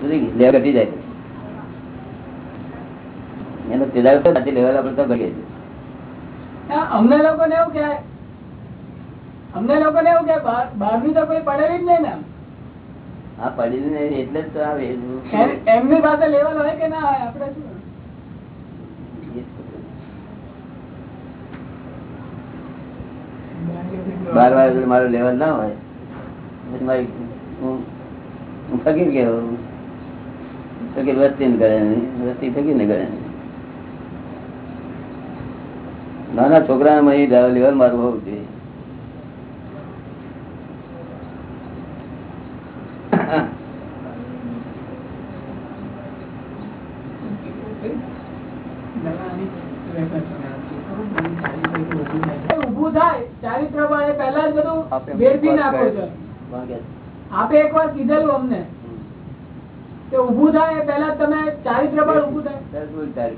Level ઘટી જાય. એનો તેદાર તો નથી લેવલ આપણે તો ઘટીએ છીએ અમને લોકોને એવું કે અમને લોકોને એવું કે બહાર- બહારની તો કોઈ પડેલી જ નહીં ને હા પડી ને એટલે જ તો આવે એમની પાસે લેવલ હોય કે ના હોય આપણે શું બાર વાર મારું લેવલ ના હોય. પછી મારી હું ફકીર કેવો ફકીર વસ્તી ને કરે વસ્તી થકી ને કરે નાના છોકરાને મહી લેવલ મારું હોવું જોઈએ ચારિત્ર પહેલા જ બધું આપે એક વાર કીધેલું અમને. કે ઊભું થાય પહેલા તમે ચારિત્ર બળ ઊભું થાય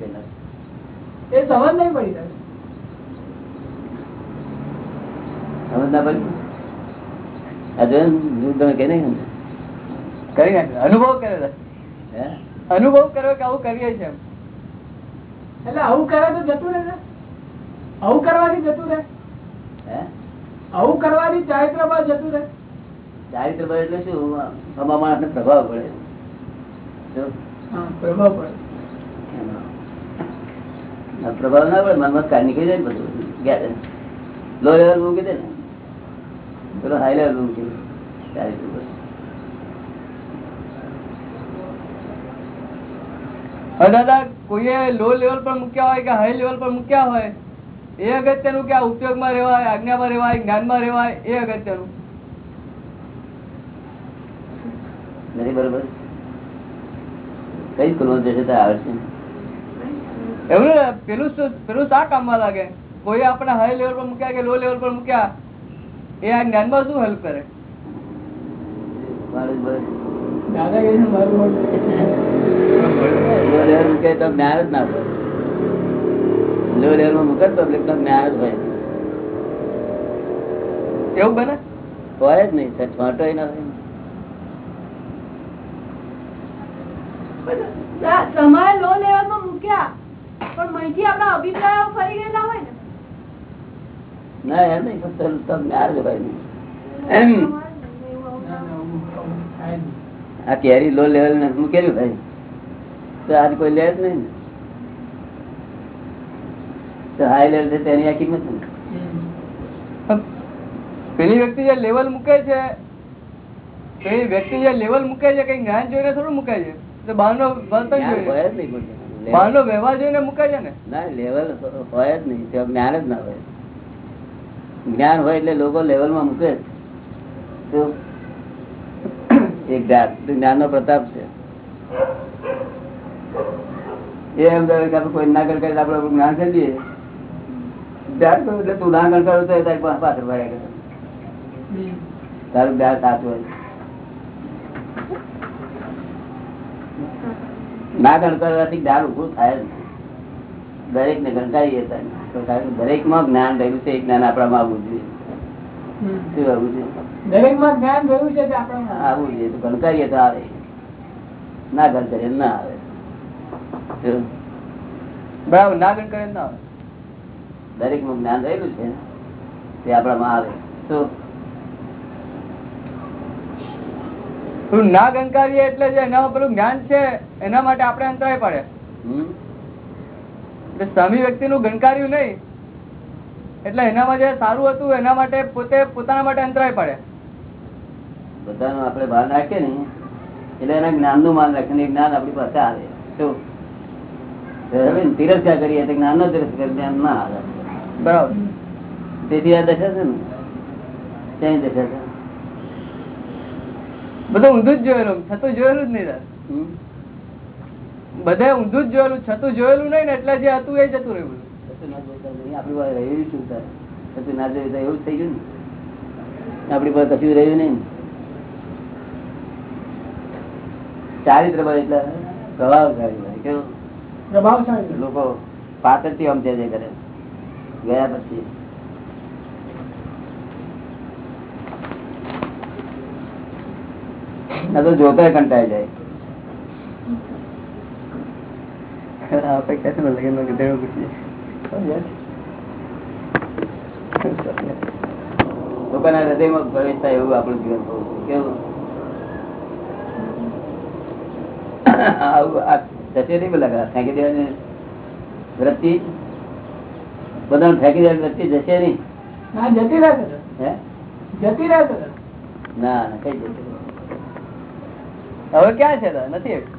એ સમજ નહીં પડી તમને સમજ ના પડી તમે કે નહીં. કરી નાખ્યો અનુભવ કર્યો હે? અનુભવ કર્યો કે આવું કરીએ છીએ એમ. એટલે આવું કરે તો જતું રહે? આવું કરવાથી જતું રહે હે? આવું કરવાથી ચારિત્ર બળ જતું રહે ચારિત્ર બળ એટલે શું માણસને પ્રભાવ પડે પ્રભાવ પ્રભાવ ના પડે મનમાં કાઢ નીકળી જાય બધું. ગયા. લો લેવલ મૂકી દે ને? પેલો હાઈ લેવલ મૂકી હવે દાદા કોઈએ લો લેવલ પર મૂક્યા હોય કે હાઈ લેવલ પર મૂક્યા હોય એ અગત્યનું કે આ ઉપયોગમાં રહેવાય આજ્ઞામાં રહેવાય જ્ઞાનમાં રહેવાય એ અગત્યનું? નથી બરોબર. કઈ સ્કૂલમાં જશે તો આવડશે? એવું પેલું પેલું શા કામમાં લાગે? કોઈ આપણે હાઈ લેવલ પર મૂક્યા કે લો લેવલ પર મૂક્યા? એ આ જ્ઞાનમાં શું હેલ્પ કરે? એવું બને? હોય જ નહીં છોટો ના હોય તમારે લો લેવલમાં મૂક્યા. પણ અહીંથી આપણા અભિપ્રાયો ફરી ગયેલા હોય ને. ના એમ નહીં એમ. આ કેરી લો લેવલ ને મૂકેલું ભાઈ? તો આજ કોઈ લે જ નહીં ને. તો હાઈ લેવલ છે તેની આ કિંમત પેલી વ્યક્તિ જે લેવલ મૂકે છે પેલી વ્યક્તિ જે લેવલ મૂકે છે કઈ જ્ઞાન જોઈને થોડું મૂકે છે? બહારનો જ્ઞાન હોય જોઈએ જ લેવલ- બહારનો વ્યવહાર જોઈને મૂકે છે ને? ના લેવલ હોય જ નહીં. જ્ઞાન જ ના હોય. જ્ઞાન હોય એટલે લોકો લેવલમાં મૂકે તો એક જ્ઞાન નો પ્રતાપ છે. એ એમ કહે કે આપણે કોઈ ના કરે આપડે આપણે જ્ઞાન કરી દઈએ જ્ઞાન એટલે તું ના ગણ કરો તો તારી પાસે પાછળ ભાઈ કરે. તારું જ્ઞાન સાચું હોય. ના ગણકારવાથી જ્ઞાન ઉભું થાય જ દરેક ને ગણકારીએ દરેકમાં જ્ઞાન રહ્યું છે એ જ્ઞાન આપણામાં આવવું જોઈએ. શું આવવું જોઈએ? દરેકમાં જ્ઞાન રહ્યું છે આવવું જોઈએ. તો ગણકારીએ તો આવે. ના ગણકારીએ ના આવે. બરાબર ના ગણ કરે ના આવે. દરેકમાં જ્ઞાન રહેલું છે તે આપણામાં આવે. તો પેલું ના ગણકારીએ એટલે જે એનામાં પેલું જ્ઞાન છે એના માટે આપણે અંતરાય પડે. એટલે સ્વામી વ્યક્તિ નું ગણકાર્યું નહીં એટલે એનામાં જે સારું હતું એના માટે પોતે પોતાના માટે અંતરાય પડે. બધાનો આપણે ભાન રાખીએ ને એટલે એના જ્ઞાનનું માન રાખીને એ જ્ઞાન આપણી પાસે આવે. શું? તિરસ્કાર કરીએ તો જ્ઞાન નો તિરસ્કાર જ્ઞાન ના આવે. બરાબર. તેથી આ દશા છે ને ત્યાં દશા છે. બધું ઊંધું જ જોયેલું. છતું જોયેલું જ નહીં તાર. બધે ઊંધું જ જોયેલું છતું જોયેલું નહીં ને એટલે જે હતું એ જતું રહ્યું. આપણી પાસે? ના જોઈતા એવું જ થઈ ગયું ને? આપણી પાસે કશું રહ્યું નહીં. ચારિત્ર એટલે પ્રભાવશાળી કેવું? પ્રભાવશાળી. લોકો પાછળથી આમ કરે. ગયા પછી. ના તો જોતા કંટાળી જાય. લોકોના હૃદયમાં પ્રવેશ થાય એવું આપણું જીવન કેવું? આવું આ જશે નહીં બોલા ફેંકી દેવાની? વૃત્તિ બધાને ફેંકી દેવાની વૃત્તિ જશે નહીં? ના જતી રાખે સર. હે? જતી સર. ના ના કઈ નહીં. હવે ક્યાં છે નથી એવી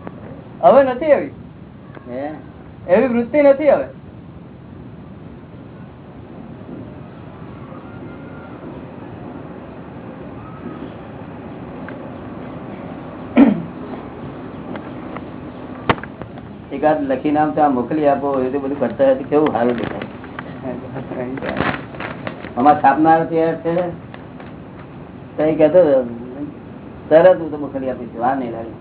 હવે નથી એવી એવી વૃત્તિ નથી હવે. એકાદ લખીને આમ ત્યાં મોકલી આપો એ બધું કરતા હોય કેવું સારું દેખાય? આમાં છાપનાર તૈયાર છે કઈ કહેતો હતો, તરત હું તો મોકલી આપીશ વાર નહીં લાગે.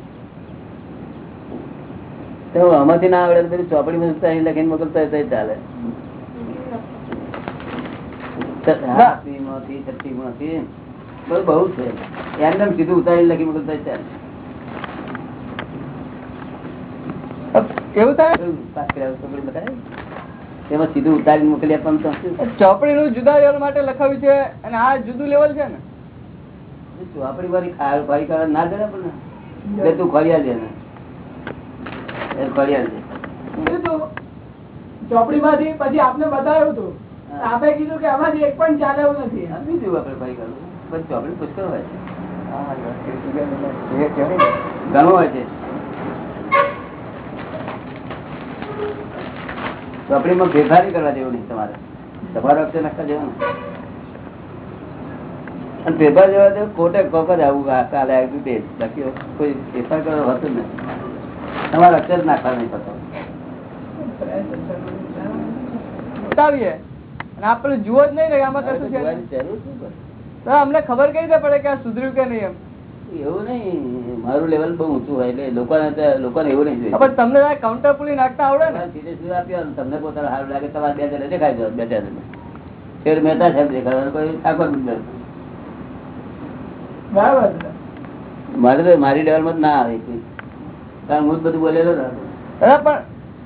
તો આમાંથી ના આવડે તો ચોપડી ઉતારી લખીને મોકલતા હોય ચાલે. બહુ છે. એમને એમ સીધું ઉતારી લખી મોકલતા ચાલે. એવું થાય? સીધું ઉતારી મોકલી આપવાનું ચોપડી નું જુદા લેવલ માટે લખાવ્યું છે અને આ જુદું લેવલ છે ને? ચોપડી વાળી ફરી કરવા ના દે ને આપણને? તું ખોડિયા દે ને. એ દે કીધું ચોપડીમાંથી પછી આપને બતાવ્યું હતું આપે કીધું કે આમાંથી એક પણ ચાલે એવું નથી. બીજું આપણે ફરી કરવું પણ ચોપડી પુષ્કળ હોય છે. ઘણું હોય છે. ચોપડીમાં નહીં કરવા જેવું નહીં તમારે. તમારો અક્ષર નાખવા જેવું ને અને પેપર જેવા તો કોટે કોક જ આવું કાલે આવ્યું તે. બાકી કોઈ પેપર કરો હતું ને તમારે અક્ષર નાખવા નહીં થતો બતાવીએ. અને આપણે જુઓ જ નહીં ને આમાં કશું છે? તો અમને ખબર કઈ રીતે પડે કે આ સુધર્યું કે નહીં એમ? એવું નહીં. મારું લેવલ બહુ ઊંચું હોય એટલે લોકોને લોકોને એવું નહીં જોઈએ. પણ તમને કાઉન્ટર પુલી નાખતા આવડે ને? સીધે સીધું આપ્યું અને તમને પોતાને સારું લાગે તમારે બે જણા દેખાય જાઓ બે ચાર ફેર મહેતા સાહેબ દેખાડવાનું કોઈ ઠાકોર. મારે તો મારી જ ના આવે. કારણ હું બધું બોલેલો પણ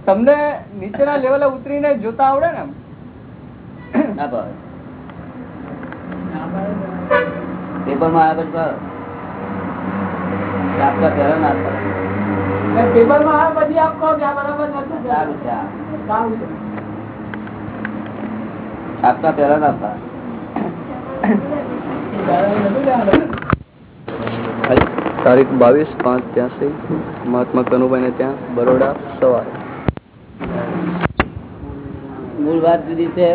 તમને નીચેના લેવલે ઉતરીને જોતા આવડે ને ના ભાવે. પેપરમાં આવે પછી આપતા પહેલા ના આપતા. પેપરમાં આવે પછી આપ કહો કે આ બરાબર નથી સારું છે આપતા પહેલા ના આપતા. તારીખ બાવીસ પાંચ ત્યાંસી મહાત્મા કનુભાઈને ત્યાં બરોડા સવારે. મૂળ વાત જુદી છે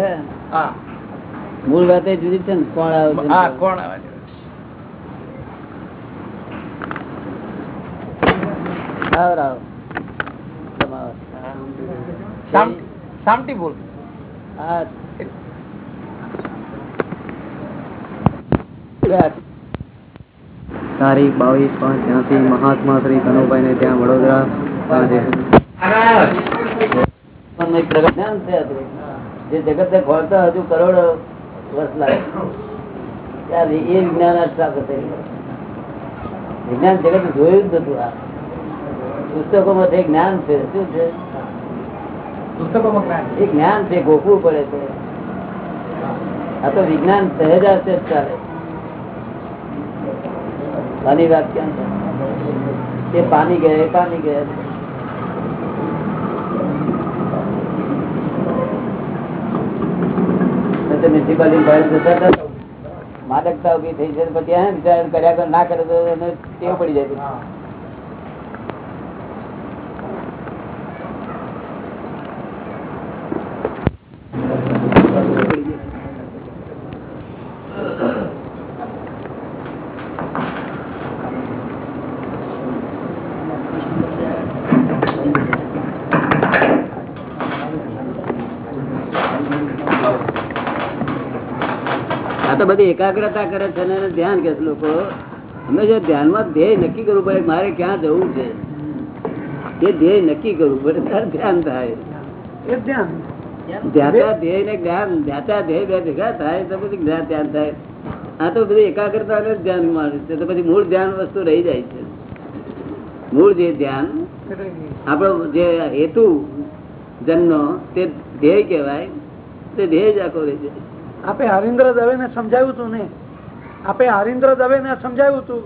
મૂળ વાત એ જુદી છે ને કોણ આવે છે કોણ? આવે છે? આવો રાવ સામટી બોલ. હા. તારીખ બાવીસ પાંચ ત્યાંથી મહાત્મા શ્રી કનુભાઈ ને ત્યાં વડોદરા છે. જે જગત ને ખોલતા હજુ કરોડો વર્ષ લાગે. ત્યારે એ વિજ્ઞાન. વિજ્ઞાન જગત જોયું જ નતું આ. પુસ્તકોમાં તે જ્ઞાન છે. શું છે? એ જ્ઞાન છે ગોખવું પડે છે. આ તો વિજ્ઞાન સહેજાશે જ ચાલે. આની વાત ક્યાં પાણી ગયા પાણી ગયા. માદકતા ઊભી થઈ છે, પછી વિચાર કર્યા કર, ના કરે તો એને ટેવ પડી જાય બધી એકાગ્રતા કરે છે અને ધ્યાન કે લોકો હંમેશા ધ્યાનમાં ધ્યેય નક્કી કરવું પડે મારે ક્યાં જવું છે? એ ધ્યેય નક્કી કરવું પડે ત્યારે ધ્યાન થાય. ધ્યાતા ધ્યેય ને જ્ઞાન ધ્યાતા ધ્યેય બે ભેગા થાય તો પછી જ્ઞાન ધ્યાન થાય. આ તો બધી એકાગ્રતા ને ધ્યાનમાં છે તો પછી મૂળ ધ્યાન વસ્તુ રહી જાય છે. મૂળ જે ધ્યાન આપણો જે હેતુ જન્મનો તે ધ્યેય કહેવાય તે ધ્યેય જ આખો રહી છે આપે હરિન્દ્ર દવે ને સમજાવ્યું તું ને? આપે હરિન્દ્ર દવે ને સમજાવ્યું તું?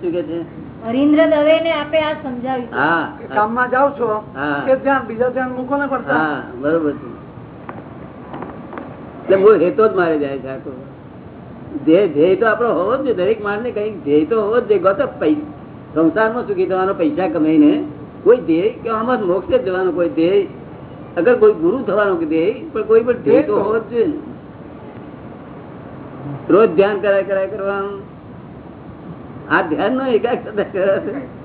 શું કે છે? હરીન્દ્ર દવે ને આપે આ સમજાવ્યું હા કામમાં જાઓ છો. હા. ધ્યાન બીજા ધ્યાન મૂકો ને પડતા. હા બરોબર છે. એટલે મૂળ હેતો જ મારે જાય છે ધ્યેય ધ્યેય તો આપણો હોવો જ દરેક માણસને કંઈક ધ્યેય તો હોવો જ જોઈએ. ગત સંસારમાં સુખી થવાનો પૈસા કમાઈને કોઈ ધ્યેય કે આમાં મોક્ષે જવાનો કોઈ ધ્યેય. અગર કોઈ ગુરુ થવાનો કે ધ્યેય પણ કોઈ પણ ધ્યેય તો હોવો જ જોઈએ. રોજ ધ્યાન કરાય કરાય કરવાનું. આ ધ્યાન નો એકાગ્રતા કરાશે?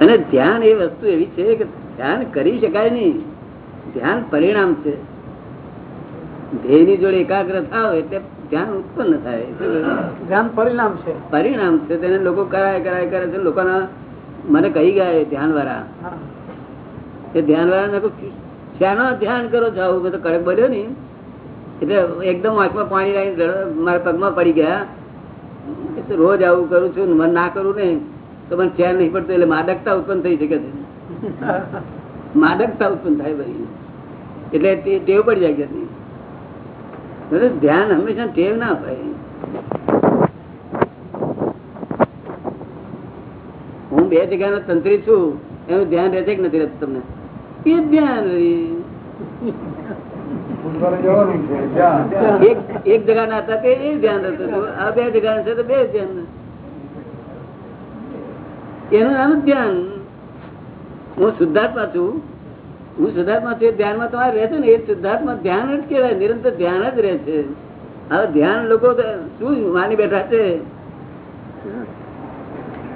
અને ધ્યાન એ વસ્તુ એવી છે કે ધ્યાન કરી શકાય નહીં. ધ્યાન પરિણામ છે. ધ્યેયની જોડે એકાગ્ર થાવ એટલે ધ્યાન ઉત્પન્ન થાય. ધ્યાન પરિણામ છે. પરિણામ છે. તેને લોકો કરાય કરાય કરે છે. લોકોના મને કહી ગયા ધ્યાન વાળા. એ ધ્યાન વાળા મેં શાનો ધ્યાન કરો છો? આવું બધું કડક બોલ્યો ને. એટલે એકદમ આંખમાં પાણી લાવીને મારા પગમાં પડી ગયા. એટલે રોજ આવું કરું છું મને ના કરું ને તો મને ચેન નહીં પડતું એટલે માદકતા ઉત્પન્ન થઈ શકે છે. માદકતા ઉત્પન્ન થાય ભાઈ એટલે ટેવ પડી જાય એટલે ધ્યાન હંમેશા ટેવ ના ભાઈ હું બે જગ્યાનો તંત્રી છું એનું ધ્યાન રહેશે કે નથી રહેતું તમને? એ જ ધ્યાન. એક જગા ના હતા તે એ ધ્યાન હતું? આ બે જગા છે તો બે ધ્યાન એનું નાનું ધ્યાન. હું શુદ્ધાત્મા છું. હું શુદ્ધાત્મા છું ધ્યાનમાં તમારે રહે છે ને એ શુદ્ધાત્મા ધ્યાન જ કહેવાય નિરંતર ધ્યાન જ રહે છે. હવે ધ્યાન લોકો શું માની બેઠા છે?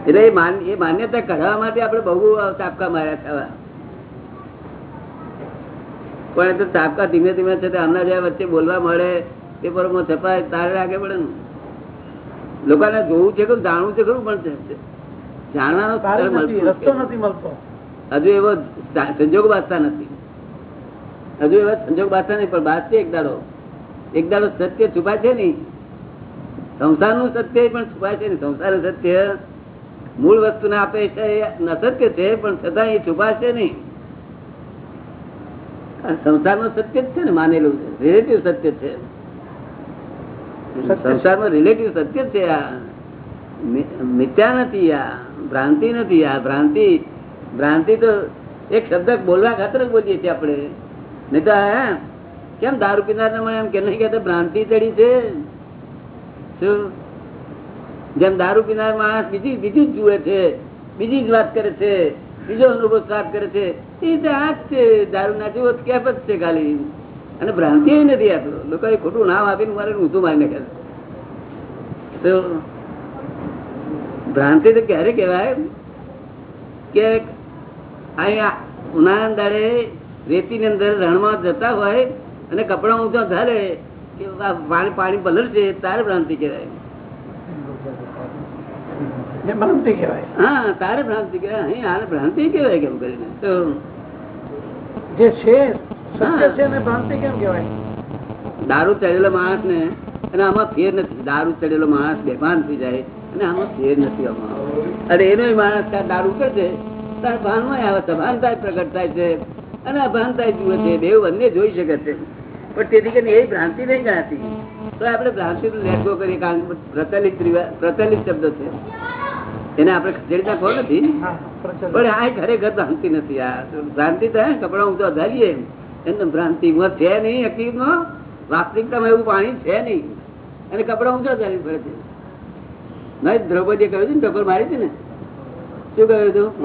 એટલે એ માન- એ માન્યતા કઢાવવા માટે આપણે બહુ ચાપકા માર્યા હવે. પણ એ તો ચાપકા ધીમે ધીમે છે તે જેવા વચ્ચે બોલવા મળે પેપરોમાં છપાય તારે લાગે પડે ને. લોકોને જોવું છે ખરું જાણવું છે ખરું પણ જાણવાનો હજુ એવો સંજોગ બાંધતા નથી. હજુ એવા સંજોગ બાંધતા નહીં પણ બાંધશે એક દાડો. એક દાડો સત્ય છુપાય છે નહીં. સંસારનું સત્ય પણ છુપાય છે નહીં. સંસારનું સત્ય મૂળ વસ્તુને આપે છે એ અસત્ય છે પણ છતાં એ છુપાશે નહીં. આ સંસારનું સત્ય જ છે ને માનેલું રિલેટિવ સત્ય છે. સંસારમાં રિલેટિવ સત્ય છે આ. મિથ્યા નથી આ. ભ્રાંતિ નથી આ. ભ્રાંતિ ભ્રાંતિ તો એક શબ્દ બોલવા ખાતર બોલીએ છીએ આપણે. નહીં તો હે કેમ દારૂ પીનાર મને એમ કે નહીં કે ભ્રાંતિ ચડી છે? શું? જેમ દારૂ પીનાર માણસ બીજી બીજું જ જુએ છે બીજી જ વાત કરે છે. બીજો અનુભવ સાફ કરે છે, એ આ જ છે, દારૂ નાખી હોત કેપ જ છે ખાલી. અને ભ્રાંતિ નથી આપતો લોકો ખોટું નામ આપીને મારે ઊંધું મારી નાખે તો ભ્રાંતિ તો ક્યારે કહેવાય? કે અહીંયા ઉનાળા દાડે રેતીની અંદર રણમાં જતા હોય અને કપડા ઊંચા ધારે કે પાણી પલર પલળશે, તારે ભ્રાંતિ કહેવાય. ભ્રાંતિ કહેવાય. હા તારે ભ્રાંતિ કહેવાય. આને ભ્રાંતિ કહેવાય કેમ કરીને? તો જે છે સત્ય છે ને ભ્રાંતિ કેમ કહેવાય? દારૂ ચડેલો માણસ ને અને આમાં ફેર નથી. દારૂ ચડેલો માણસ બેભાન થઈ જાય અને આમાં ફેર નથી આમાં. અને એનો માણસ દારૂ છે તાર ભાનમાં આવે છે ભાનતા પ્રગટ થાય છે અને અભાનતા જુએ છે બે બંને જોઈ શકે છે. પણ તેથી કરીને એ ભ્રાંતિ નહીં ગણાતી. તો આપણે ભ્રાંતિ લેટગો કરીએ કારણ કે પ્રચલિત રિવા- પ્રચલિત શબ્દ છે. એને આપણે ખસેડી નાખવો નથી? પણ આ ખરેખર ભ્રાંતિ નથી. આ ભ્રાંતિ તો હે કપડા તો ધારીએ એને ભ્રાંતિ છે નહીં હકીકતમાં. વાસ્તવિકતામાં એવું પાણી છે નહીં. અને કપડા ઊંચો ધારી ફરે છે. નહીં દ્રૌપદીએ કહ્યું હતું ને ટકોર મારી હતી ને? શું કહ્યું હતું?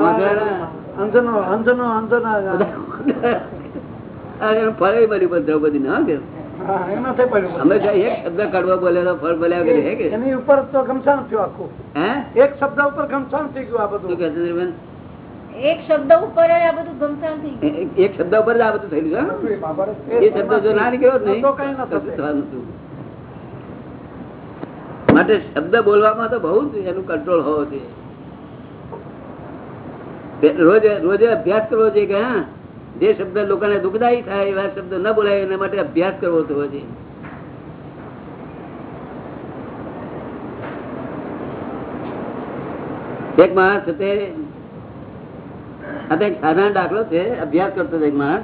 ય મળ્યું પણ દ્રૌપદી ને કે? એક શબ્દ કડવો બોલેલો ફળ બોલ્યા વગર કે? એની ઉપર તો ઘમસાણ થયું આખું. હે? એક શબ્દ ઉપર ઘમસાણ થઈ ગયું આ બધું. કહે છે એક શબ્દ ઉપર આ બધું ગમસાણ થઈ ગયું. એક શબ્દ ઉપર જ આ બધું થયેલું છે એ શબ્દ જો ના નીકળ્યો નહીં. તો કઈ ન કશું થશે. થવાનું નતું. માટે શબ્દ બોલવામાં તો બહુ જ એનું કંટ્રોલ હોવો જોઈએ. રોજે રોજે અભ્યાસ કરવો જોઈએ કે હા? જે શબ્દ લોકોને દુઃખદાયી થાય એવા શબ્દ ન બોલાય, એના માટે અભ્યાસ કરવો થવો જોઈએ એક માણસ છે તે, આ એક સાધારણ દાખલો છે, અભ્યાસ કરતો હતો એક માણસ.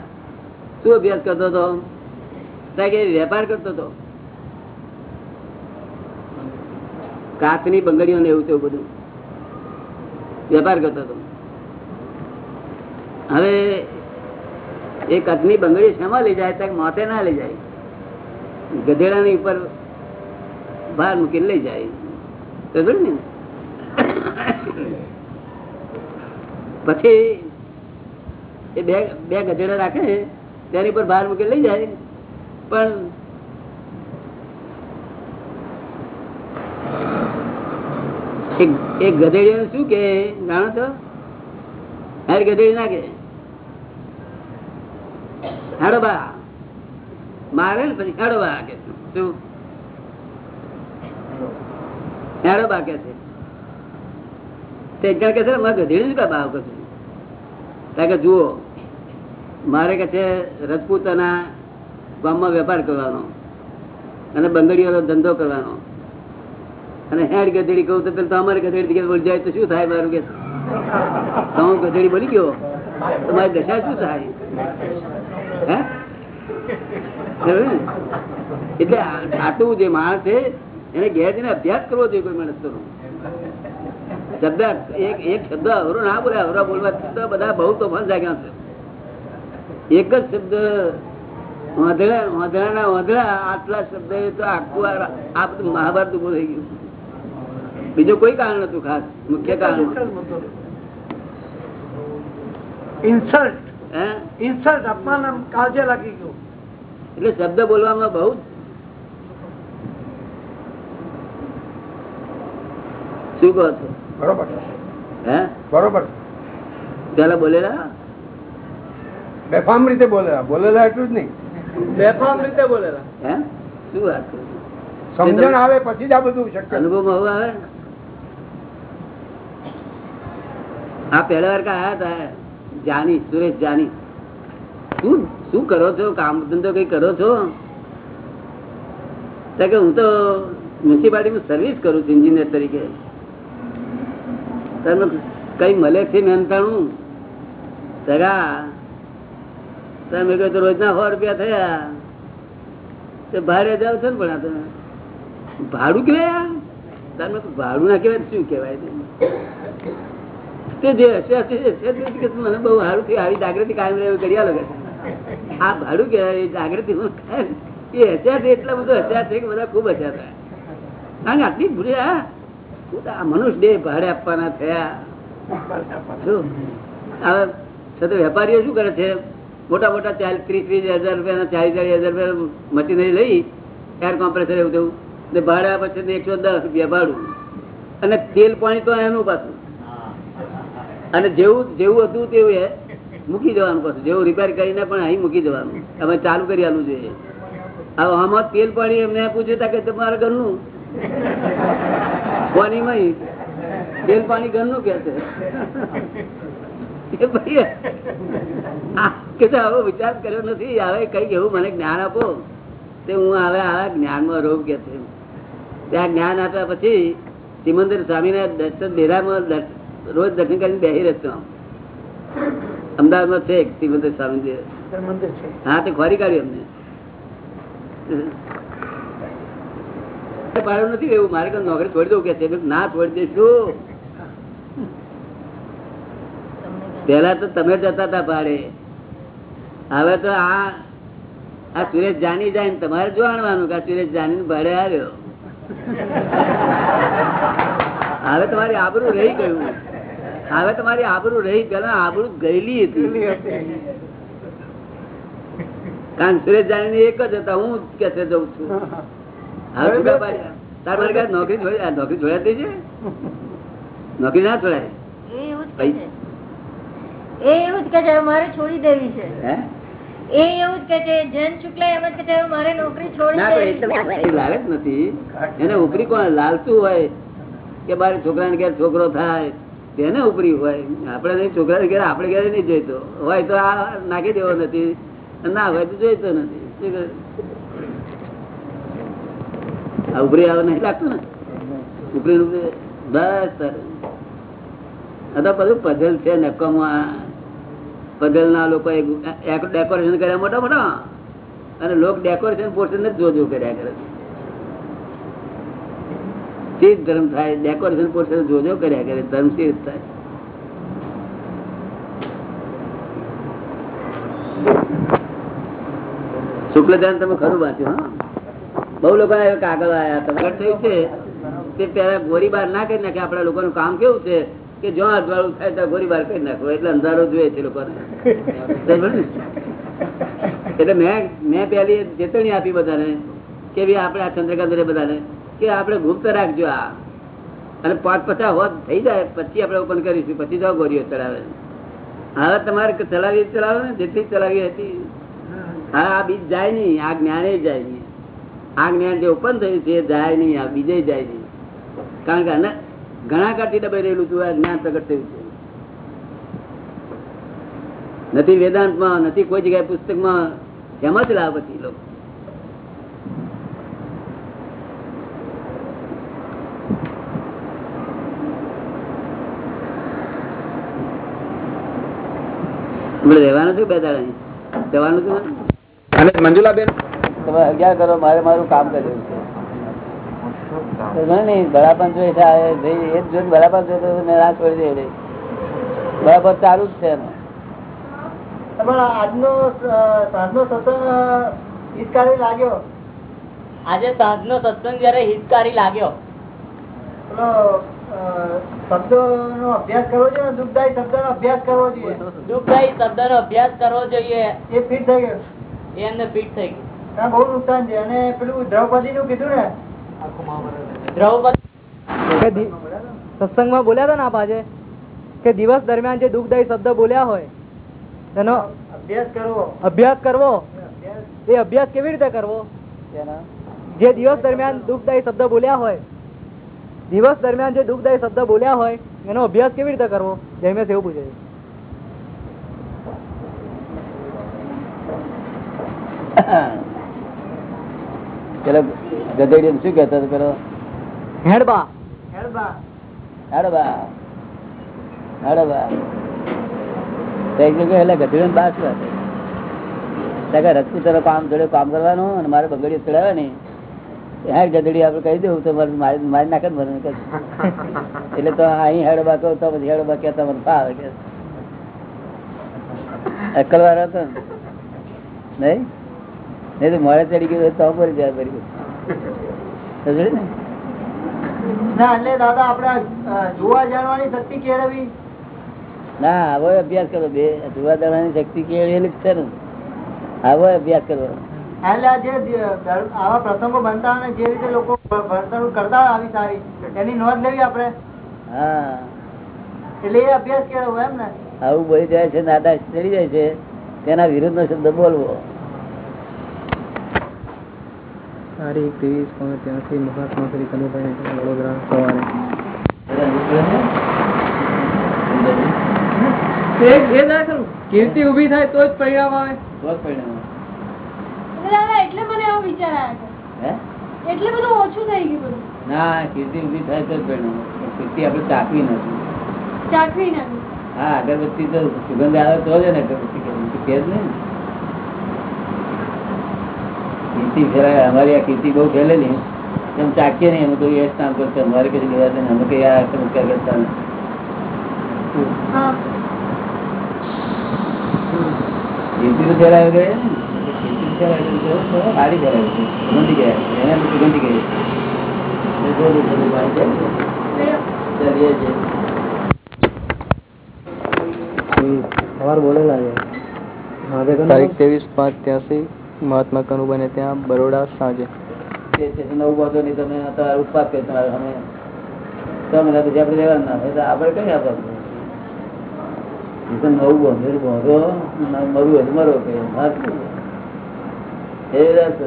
શું અભ્યાસ કરતો હતો? કે વેપાર કરતો હતો. કાચની બંગડીઓ ને એવું તેવું બધું. વેપાર કરતો હતો. હવે એ કાચની બંગડી શેમાં લઈ જાય ત્યાં માથે ના લઈ જાય. ગધેડાની ઉપર બહાર મૂકીને લઈ જાય. ને? પછી એ બે બે ગધેડા રાખે તેની પર બહાર મૂકી લઈ જાય. પણ એક ગધેડીનું શું કે? જાણો છો? હાર ગધેડી ના કે? હેડો બા મારે ને પછી હડબા કે શું? જુઓ, મારે કે છે રજપૂતના ગામમાં વેપાર કરવાનો અને બંગડીઓનો ધંધો કરવાનો. અને હેડ ગધેડી કહું તો પેલા અમારી ગધેડી બોલી, જાય તો શું થાય મારું કે હું ગધેડી બોલી ગયો. તો મારી દશા શું થાય? એટલે આટલું જે માણસ છે એને ઘેર જઈને અભ્યાસ કરવો જોઈએ કોઈ માણસ શબ્દ એક એક શબ્દ અવરો ના બોલે અવરો બોલવા શબ્દ બધા બહુ તોફાન જાગ્યા છે. એક જ શબ્દ આટલા શબ્દ તો આખું આ બધું મહાભારત ઉભું થઈ ગયું બીજું કોઈ કારણ નતું ખાસ મુખ્ય કારણ. ઇન્સલ્ટ. ઇન્સલ્ટ અપમાન કાળજે લાગી ગયું. એટલે શબ્દ બોલવામાં બહુ શું કહો છો? બરોબર. હે? બરોબર. પેલા બોલેલા? બેફામ રીતે બોલેલા. બોલેલા એટલું જ નહીં. બેફામ રીતે બોલેલા. હે? શું વાત સમજણ આવે પછી જ આ બધું શક્ય. અનુભવ બહુ આવે? આ પહેલા વાર કા આયા હતા જાની સુરેશ જાની. શું શું કરો છો? કામ ધંધો કઈ કરો છો? કે હું તો મ્યુનિસિપાલિટીમાં સર્વિસ કરું છું એન્જિનિયર તરીકે. તમે કઈ મળે છે મહેનતાણું? સગા? તમે કહ્યું તો રોજના સો રૂપિયા થયા. તો ભાડે જાવ છો ને પણ તમે ભાડું કહેવાય તમે ભાડું ના કેવાય શું કેવાય કે મને બહુ સારું થયું આવી જાગૃતિ કાયમ રહે એવું કરી આલો આ ભાડું કહેવાય જાગૃતિ હું એ હસ્યા છે એટલા બધું હસ્યા છે કે બધા ખૂબ હસ્યા હતા કારણ કે આટલી ભૂલી આ શું તો આ મનુષ્ય દેહ ભાડે આપવાના થયા. હવે વેપારીઓ શું કરે છે? મોટા મોટા ચાલીસ ત્રીસ ત્રીસ હજાર રૂપિયાના ચાલીસ ચાલીસ હજાર રૂપિયા મશીનરી લઈ એર કોમ્પ્રેસર એવું થયું ને પછી આપે એકસો દસ રૂપિયા ભાડું. અને તેલ પાણી તો એનું પાછું. અને જેવું જેવું હતું તેવું એ મૂકી દેવાનું પાછું. જેવું રિપેર કરીને પણ અહીં મૂકી દેવાનું. અમે ચાલુ કરી આલું જોઈએ. હવે આમાં તેલ પાણી એમને પૂછ્યું તા કે તમારા ઘરનું? પાણીમાં તેલ પાણી ઘરનું કે છે? કે હવે વિચાર કર્યો નથી. હવે કંઈક એવું મને જ્ઞાન આપો. તે હું હવે આ જ્ઞાનમાં રહું કે છે. ત્યાં જ્ઞાન આપ્યા પછી સિમંદર સ્વામીના દર્શન દર્શ- રોજ દર્શન કરીને બેસી રહેતો અમદાવાદમાં છે એક સ્વામી હા તે ખોરી કાઢી અમને. પાડ્યું નથી એવું. મારે કઈ નોકરી છોડી દઉં કે છે. ના છોડી દઈશું. પેલા તો તમે જતા હતા ભાડે. હવે તો આ આ સુરેશ જાની જાય ને તમારે જોવાનું કે આ સુરેશ જાની ભાડે આવ્યો. હવે તમારી આબરું રહી ગયું. હવે તમારી આબરૂ રહી પેલા આબરૂ ગયેલી હતી. કારણ સુરેશ જાણી એક જ હતા હું કે છે જઉં છું. હવે છૂટા પાડ્યા તાર મારે કાંઈ નોકરી છોડી નોકરી જોડાતી છે? નોકરી ના છોડાય એ એવું જ કે છે. મારે છોડી દેવી છે. એ એવું જ કે છે જૈન શુક્લા એમ જ કે છે મારે નોકરી છોડી દેવી લાલચ નથી. એને ઉપરી કોણ લાલતું હોય કે મારે છોકરાને ક્યારે છોકરો થાય? તેને ઉપરી હોય. આપણે નહીં છોકરાને ઘેર, આપણે ઘેર નહીં જોઈતો. હોય તો આ નાખી દેવો નથી. ના હોય તો જોઈતો નથી. આ ઉપરી આવે નહીં લાગતું ને? ઉપરી બસ બધું પધલ છે નક્કામાં પધલ ના લોકો ડેકોરેશન કર્યા મોટા મોટા અને લોકો ડેકોરેશન પોર્શન જ જોજો કર્યા કરે ચીજ ધર્મ થાય ડેકોરેશન પોર્શન જોજો કર્યા કરે ધર્મ ચીજ થાય. શુક્લ તમે ખરું વાંચ્યું, હા? બહુ લોકો કાગળ આવ્યા તમે થયું છે તે પેલા ગોળીબાર ના કરી નાખે, આપણા લોકોનું કામ કેવું છે કે જો અજવાળું થાય તો ગોળીબાર કરી નાખો, એટલે અંધારો જોઈએ છે લોકોને. એટલે મેં મેં પેલી ચેતવણી આપી બધાને કે ભાઈ આપણે આ ચંદ્રકાંત બધાને કે આપણે ગુપ્ત રાખજો આ. અને પાંચ પચાસ હોત, થઈ જાય. પછી આપણે ઓપન કરીશું. પછી તો ગોળીઓ ચડાવે. હવે તમારે ચલાવી ચલાવે ને? જેટલી ચલાવી હતી હા આ બીજ જાય નહીં. આ જ્ઞાને જાય નહીં. આ જ્ઞાન જે ઓપન થયું છે જાય નહીં. આ બીજે જાય નહીં. કારણ કે ઘણા કાઢી દબાઈ રહેલું હતું આ જ્ઞાન પ્રગટ થયું છે. નથી વેદાંતમાં, નથી કોઈ જગ્યાએ પુસ્તકમાં. એમાં જ લાવે પછી લોકો. આપણે રહેવાનું છું બે દાડા જવાનું છું અને મંજુલાબેન? તમે અગિયાર કરો મારે મારું કામ કર્યું છે. તો ઘણું નહીં બરાબર જોઈએ ભાઈ એ જ બરાબર જોયો તો મેં ના છોડી દે બરાબર ચાલુ જ છે. આજનો સાંજનો સત્સંગ હિતકારી લાગ્યો? આજે સાંજનો સત્સંગ જયારે હિતકારી લાગ્યો. શબ્દો નો અભ્યાસ કરવો જોઈએ દુઃખદાયી શબ્દ નો અભ્યાસ કરવો જોઈએ? દુઃખદાયી શબ્દનો અભ્યાસ કરવો જોઈએ. એ ફીટ થઈ ગયો. એ એમને ફીટ થઈ ગયું. બહુ નુકસાન છે. અને પેલું દ્રૌપદી નું? કીધું ને દ્રૌપદી સત્સંગમાં બોલ્યા હતા ને આપ આજે? કે દિવસ દરમિયાન જે દુઃખદાયી શબ્દ બોલ્યા હોય તેનો અભ્યાસ કરવો. અભ્યાસ કરવો? એ અભ્યાસ કેવી રીતે કરવો? જે દિવસ દરમિયાન દુઃખદાયી શબ્દ બોલ્યા હોય દિવસ દરમિયાન જે દુઃખદાયી શબ્દ બોલ્યા હોય એનો અભ્યાસ કેવી રીતે કરવો? જયમેશ એવું પૂછે છે. ગધેડી શું કહેતો હતો પેલો? હેડબા. હેડબા. એટલે ગધેડી રજપૂત કામ જોડે કામ કરવાનું અને મારે બગડીઓ ચડાવે ને ગધડી આપડે કહી દેવું તો મારી મારી નાખે મને એટલે તો અહીં હેડો બા કહો તો પછી હેડો બા તમને ફાવે કે. અક્કલ વાળો હતો ને. નહીં? નહીં તો મોડે ચડી ગયું તો ભરી જાય ભરી ગયું. ને? ના એટલે દાદા આપડે જોવા જાણવાની શક્તિ કેળવી ના આવો અભ્યાસ કરો બે. જોવા જાણવાની શક્તિ કેળવેલી જ છે ને. આવો અભ્યાસ કરો એટલે જે આવા પ્રસંગો બનતા અને જે રીતે લોકો વર્તણૂક કરતા આવી સારી એની નોંધ લેવી આપણે. હા. એટલે એ અભ્યાસ કેળવો એમ ને. આવું બોલી જાય છે નાદા ચડી જાય છે તેના વિરુદ્ધ નો શબ્દ બોલવો. તારીખ ત્રીસ પાંચ ત્યાંથી મહાત્મા શ્રી કનુભાઈ વડોદરા સવારે. કીર્તિ ઊભી થાય તો જ પરિણામ આવે. તો જ પરિણામ આવે. એટલે એટલે મને એવો વિચાર આવ્યો એટલે બધું ઓછું થઈ ગયું બધું. ના કીર્તિ ઊભી થાય તો જ પરિણામ આવે. કીર્તિ આપણે ચાકવી નથી. ચાકરી નથી. હા અગરબત્તી તો સુગંધ આવે તો જ ને અગરબત્તી કે કે જ નહીં. કીર્તિ ફેરાય અમારી આ કીર્તિ બહુ ફેલેલી. એમ ચાકીએ નહીં અમે કોઈ એ કામ કરતા અમારે કઈ લેવા દે ને અમે કઈ આ સમસ્યા કરતા કીર્તિ તો ફેરાય ગયા ને. સુગંધી ગયા એને સુગંધી ગઈ છે? તારીખ ત્રેવીસ પાંચ ત્યાંસી મહાત્મા કનુભાઈ ત્યાં બરોડા સાંજે નવું બાંધો નહીં તમે તમારે ઉત્પાદ કરે તમારે અમે મહિના પછી આપણે રહેવાનું ના આપણે કઈ આપવાનું નવું બાંધો બાંધો મરવું મરો કે? જગત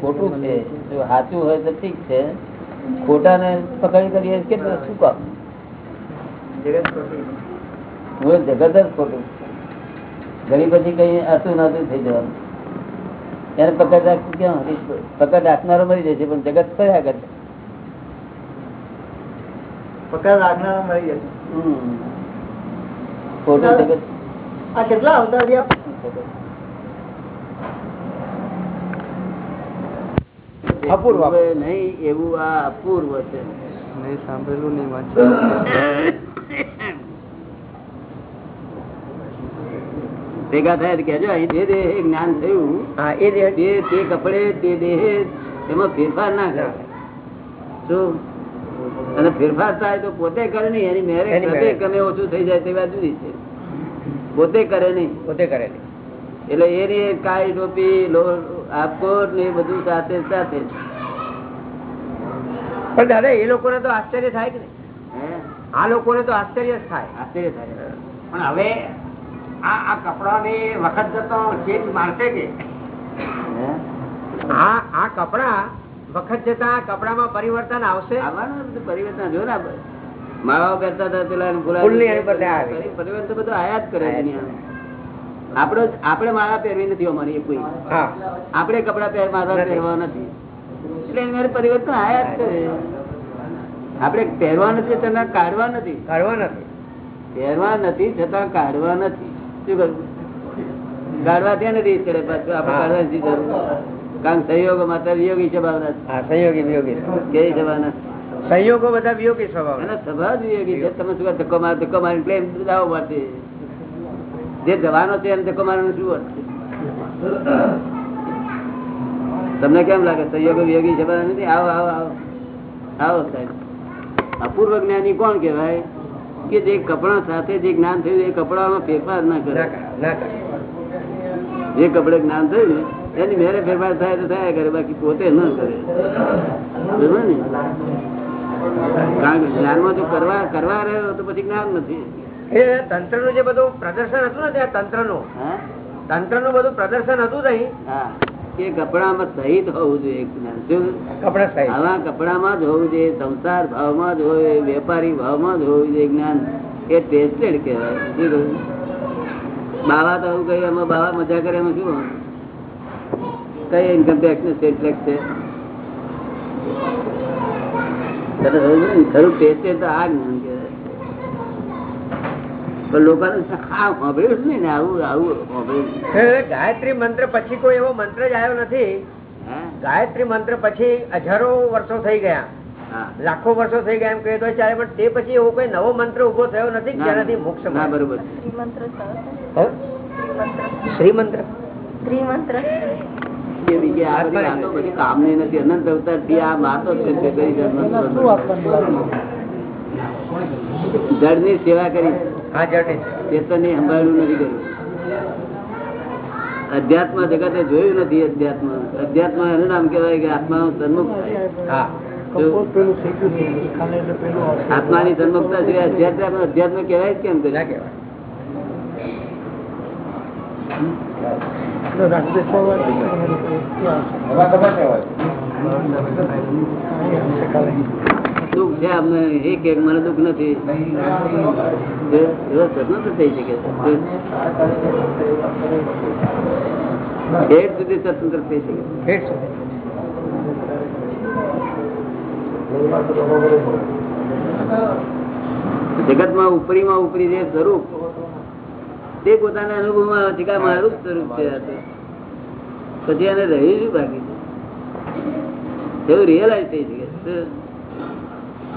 ખોટું છે. જો સાચું હોય તો ઠીક છે. ખોટાને પકડી કરીએ કેટલું શું કામ? મૂળ જગત જ ખોટું ઘડી પછી કઈ હતું નતું થઈ જવાનું. એને પકડ રાખવું ક્યાં પકડ રાખનારો મરી જશે પણ જગત કયા કરે. પકડ રાખનાર મળી જશે આ કેટલા આવતા થયા અપૂર્વ. નહીં એવું આ અપૂર્વ છે. નહીં સાંભળેલું નહીં વાંચ્યું ભેગા થાય કેજો અહીં જે દેહ જ્ઞાન થયું હા એ દેહ. તે તે કપડે તે દેહ એમાં ફેરફાર ના કરે શું અને ફેરફાર થાય તો પોતે કરે નહીં એની મેરે ગમે ઓછું થઈ જાય તે વાત જુદી છે. પોતે કરે નહીં. પોતે કરે એટલે એની કાળી ટોપી લો આપકોટ ને બધું સાથે સાથે પણ દાદા એ લોકોને તો આશ્ચર્ય થાય કે નહીં? આ લોકોને તો આશ્ચર્ય જ થાય. આશ્ચર્ય થાય. પણ હવે આ આ કપડાની વખત જતો ચેન્જ મારશે કે? હે? આ આ કપડા વખત જતા કપડામાં પરિવર્તન આવશે? આવવાનું પરિવર્તન જો ને માળાઓ પહેરતા હતા પેલા. પરિવર્તન બધું આયા જ કરે આપડે આપડે માળા પહેરવી નથી અમારી કોઈ. આપડે કપડા પહેર માળા પહેરવા નથી. એટલે એની પરિવર્તન આયા જ કરે. આપડે પહેરવા નથી છતાં કાઢવા નથી. કાઢવા નથી. પહેરવા નથી છતાં કાઢવા નથી. શું કરવું કાઢવા ત્યાં નથી ચડે પાછું. આપડે હા. કાઢવા નથી જરૂર. કારણ સંયોગો માત્ર વિયોગી છે. ભાવના સંયોગી વિયોગી. કેવી જવાના સંયોગો બધા વિયોગી સ્વભાવ એના સ્વભાવ જ વિયોગી છે. તમે શું ધક્કો મારે ધક્કો મારી પ્લેન દાવો માટે જે જવાનો છે એને ધક્કો મારવાનું શું અર્થ તમને કેમ લાગે? સંયોગો વિયોગી સ્વભાવ નથી? આવો આવો આવો. આવો સાહેબ. અપૂર્વ જ્ઞાની કોણ કહેવાય? કે જે કપડા સાથે જે જ્ઞાન થયું એ કપડામાં ફેરફાર ના કરે. ના કરે જે કપડે જ્ઞાન થયું ને એની મેરે ફેરફાર થાય તો થયા કરે બાકી પોતે ન કરે. ને? કારણ કે જ્ઞાનમાં જો કરવા કરવા રહ્યો તો પછી જ્ઞાન નથી. એ તંત્રનું જે બધું પ્રદર્શન હતું ને ત્યાં તંત્રનું તંત્રનું બધું પ્રદર્શન હતું નહીં કે કપડામાં સહિત હોવું જોઈએ જ્ઞાન. કપડા આવા કપડામાં જ હોવું જોઈએ સંસાર ભાવમાં જ હોય વેપારી ભાવમાં જ હોવું જોઈએ જ્ઞાન. એ ટેસ્ટેડ કહેવાય. બાવા તો આવું કહ્યું એમાં બાવા મજા કરે એમાં શું કઈ ઇન્કમ ટેક્સનું સ્ટેટ ટેક્સ છે? ખરું ટેસ્ટેડ તો આ જ્ઞાન. એ ગાયત્રી મંત્ર પછી કોઈ એવો મંત્ર જ આવ્યો નથી. ગાયત્રી મંત્ર પછી હજારો વર્ષો થઈ ગયા. લાખો વર્ષો થઈ ગયા એમ કહે તો ચાલે પણ તે પછી એવો કોઈ નવો મંત્ર ઊભો થયો નથી જેનાથી મોક્ષ. બરોબર હે? શ્રી મંત્ર એ બીજી આ વાતો બધી કામની નથી. અનંત અવતારથી આ વાતો છે અનંત સેવા કરી. સંભાળ્યું નથી કર્યું. અધ્યાત્મ જગતે જોયું નથી અધ્યાત્મ. અધ્યાત્મ એનું નામ કેવાય કે આત્માનું સન્મુખ. થાય. હા આત્માની સન્મુખતા સિવાય અધ્યાત્મ અધ્યાત્મ કેવાય જ કેમ ના કહેવાય. દુઃખ છે અમને એક એક મને દુઃખ નથી. એ થઈ શકે છે. સુધી સ્વતંત્ર થઈ શકે ઠેઠ સુધી. જગતમાં ઉપરીમાં ઉપરી જે સ્વરૂપ તે પોતાના અનુભવમાં આવે છે કે મારું સ્વરૂપ છે પછી એને રહ્યું શું બાકી? છે એવું રિયલાઇઝ થઈ શકે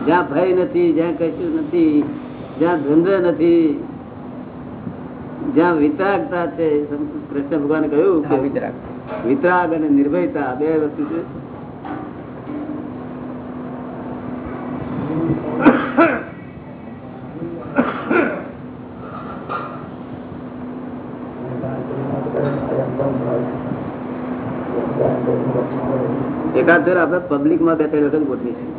જ્યાં ભય નથી જ્યાં કશું નથી જ્યાં ધંધો નથી જ્યાં વિતરાગતા છે કૃષ્ણ ભગવાન કહ્યું. વિતરાગ અને નિર્ભયતા બે વસ્તુ છે. એકાદ આપણે પબ્લિકમાં બે ત્રણ વખત ગોઠવીશું